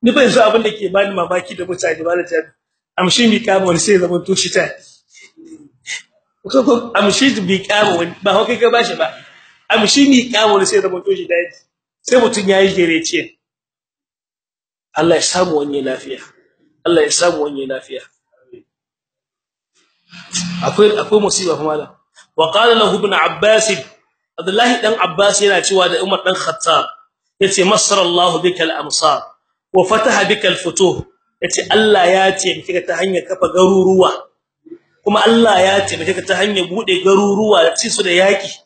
ni fa yanzu abin da ke bani mamaki da mutane ba da Jabir amshi mi kama wani sai zaman to shi ta ko amshi bi kama wani ba kai ka bashi ba. Amshi mi kama wani sai zaman to shi dai sai mutun yayi gerece. Allah ya samu wani lafiya. Allah ya samu wani lafiya. Akwai akwai musiba fa malam. Wa qala lahu ibn abbas Abdullah dan Abbas yana cewa da Umar dan Khattab ya ce masarallahu bikal amsar wa fataha bikal futuh. Yace Allah ya ce kika ta hanyar kafa garuruwa kuma Allah ya ce kika ta hanyar buɗe garuruwa ci su da yaki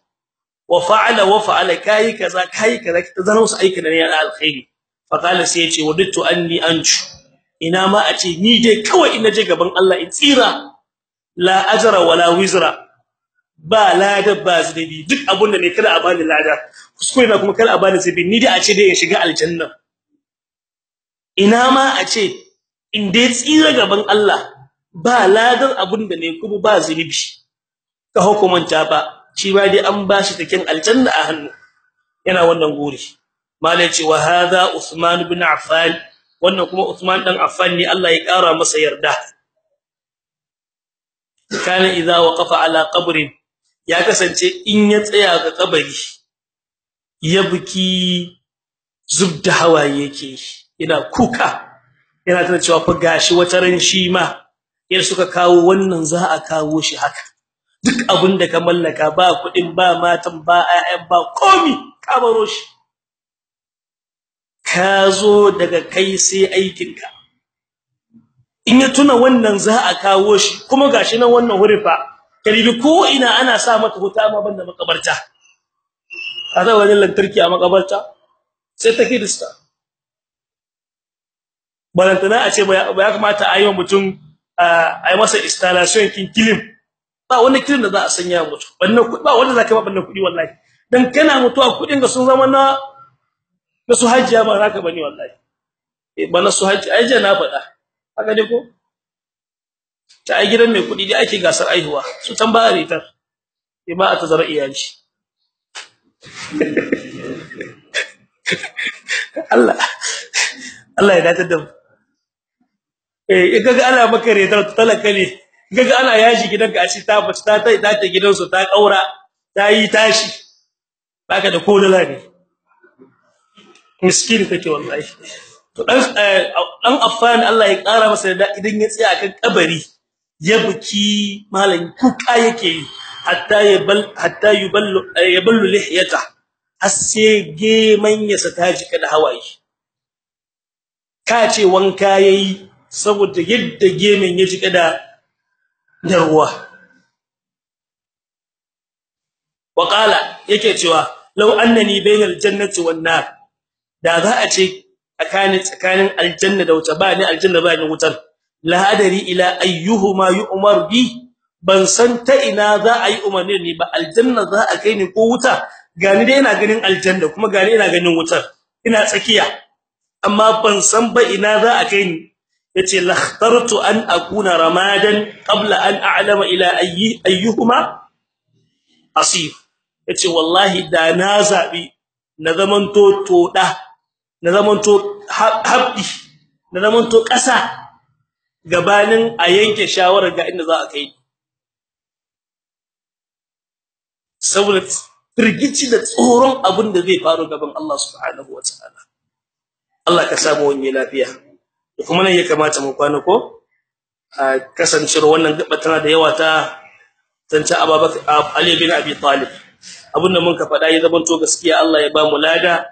wa fa'ala wa fa'ala kai kaza kai kaza kita zana su aikin ne na alkhairi. Fa qala sai ya ce wadittu anni anju. Ina ma a ce ni dai kawai ina je gaban Allah in tsira. La ajra wala wizra. Ba lada ba zunubi. Duk abunda ne kada a bani lada. Kuskure na kuma kada a bani zunubi. Ni dai a ce dai in shiga aljanna. Ina ma a ce in dai tsira gaban Allah ba ladan abunda ne kuma ba zunubi. Ka hukumanta ba shi ba dai an bashi taken aljanna a hannu. Yana wannan guri. Malai ce wa hadha usman ibn affan. Wannan kuma usman dan affan ne Allah ya kara masa yarda. Kana idza waqafa ala qabrin ya kasance in ya tsaya ga kabari ya buki zubda hawaye yake ina kuka yana tana cewa fa gashi wata ran shi ma yar suka kawo wannan za a kawo shi haka. Duk abin da ka mallaka ba kuɗin ba matan ba ayyan ba komi ka baro shi. Ka zo daga kai sai aikinka. In ya tuna wannan za a kawo shi kuma gashi nan wannan hurifa kalibi ko ina ana sa mata huta ma banda makabarta. Kaza wajen lantarki a makabarta? Sai ta kirista. Balantana a ce ba ya kamata a yi wa mutum a yi masa installation kin kilim ba wani kilim da za a sanya mutu wannan kuɗi ba wanda zaka ba wannan kuɗi wallahi. Dan kana mutuwa kuɗin ga sun zama na na su hajjiya ba zaka ba ne wallahi. Eh bana su hajji ai na faɗa. Haka ne ko? Ta ai gidan mai kuɗi dai ake gasar aihuwa su tambare ta ba a tazara iyali. Allah Allah ya dace da mu. Eh kaga ana maka redar talaka ne kaga ana yashi gidanka a ci ta bace ta ta ta gidansu ta kaura ta yi tashi baka da kodala ne miskini kake wallahi. To dan dan affan Allah ya kara masa da idan ya tsaya akan kabari ya buki malan kuka yake yi hatta yabal hatta yuballu yaballu lihyata hasse geman ya saka jika da hawaye. Ka ce wanka yayi saboda yadda gemen ya jika da ruwa. Waqala yake cewa law annani bainal jannati wan nar. Da za a ce tsakanin tsakanin aljanna da wuta ba ni aljanna ba ni wutar la adari ila ayyuhuma yu'mar bi. Ban san ta ina za a yi umarni ni ba. Aljanna za a kai ni ko wuta? Gani dai ina ganin aljanna kuma gani ina ganin wutar. Ina tsakiya. Amma ban san ba ina za a kai ni. Yace lakhtartu an akuna ramadan qabla an a'lama ila ayyi ayyuhuma asir. Yace wallahi da na zabi na zamanto toda na zamanto habbi na zamanto kasa gabanin a yanke shawarar ga inda za a kai. Saboda firgici da tsoron abin da zai faru gaban Allah subhanahu wataala Allah ka samu wani lafiya. Kuma nan ya kamata mu kwana ko? A kasancewar wannan gaba tana da yawa ta tanta Abubakar Ali bin Abi Talib. Abinda mun ka faɗa ya zamanto gaskiya Allah ya ba mu lada.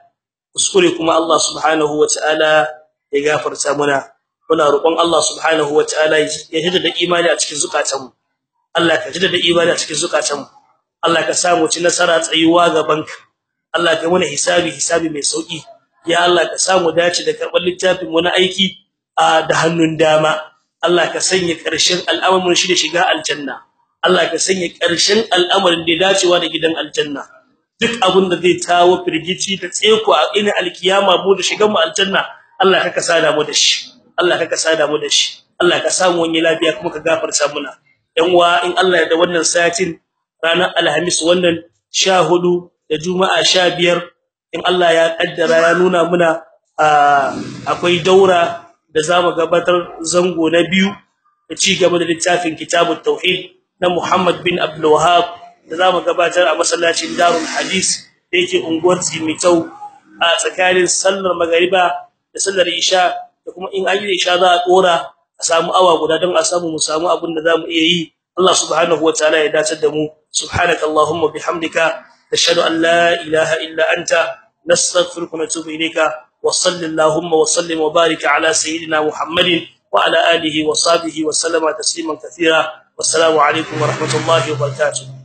Kuskure kuma Allah subhanahu wataala ya gafarta muna. Muna roƙon Allah subhanahu wataala ya hidda da imani a cikin zukatanmu. Allah ka hidda da imani a cikin zukatanmu. Allah ka samu ci nasara tsayuwa gabanka. Allah ka mana hisabi hisabi mai sauƙi ya Allah ka samu dace da karɓar littafin na aiki da hannun dama. Allah ka sanya ƙarshen al'amarin shi da shiga aljanna. Allah ka sanya ƙarshen al'amarin da dacewa da gidan aljanna. Duk abin da zai tawo firgici da tseko a ina alkiyama mu da shigan mu aljanna Allah ka kasada mu da shi. Allah ka kasada mu da shi. Allah ka samu wani lafiya kuma ka gafarta muna. Yan uwa in Allah ya da wannan satin ranar alhamis wannan 14 da juma'a 15 in Allah ya kaddara ya nuna muna akwai daura da za mu gabatar zango na biyu da ci gaba da littafin kitabut tauhid na Muhammad bin Abdul Wahhab da za mu gabatar a masallacin Darul Hadis da yake unguwar Tsimitau a tsakanin sallar magariba da sallar isha da kuma in ayi isha za a dora a samu awa guda don a samu mu samu abin da za mu iya yi. Allah subhanahu wataala ya dace da mu. Subhanakallahumma bihamdika nashhadu an la ilaha illa anta nastaghfiruka wa natubu ilayka wa sallallahu wa sallim wa barik ala sayyidina muhammadin wa ala alihi wa sahbihi wa sallama tasliman katira wassalamu alaikum wa rahmatullahi wa barakatuh.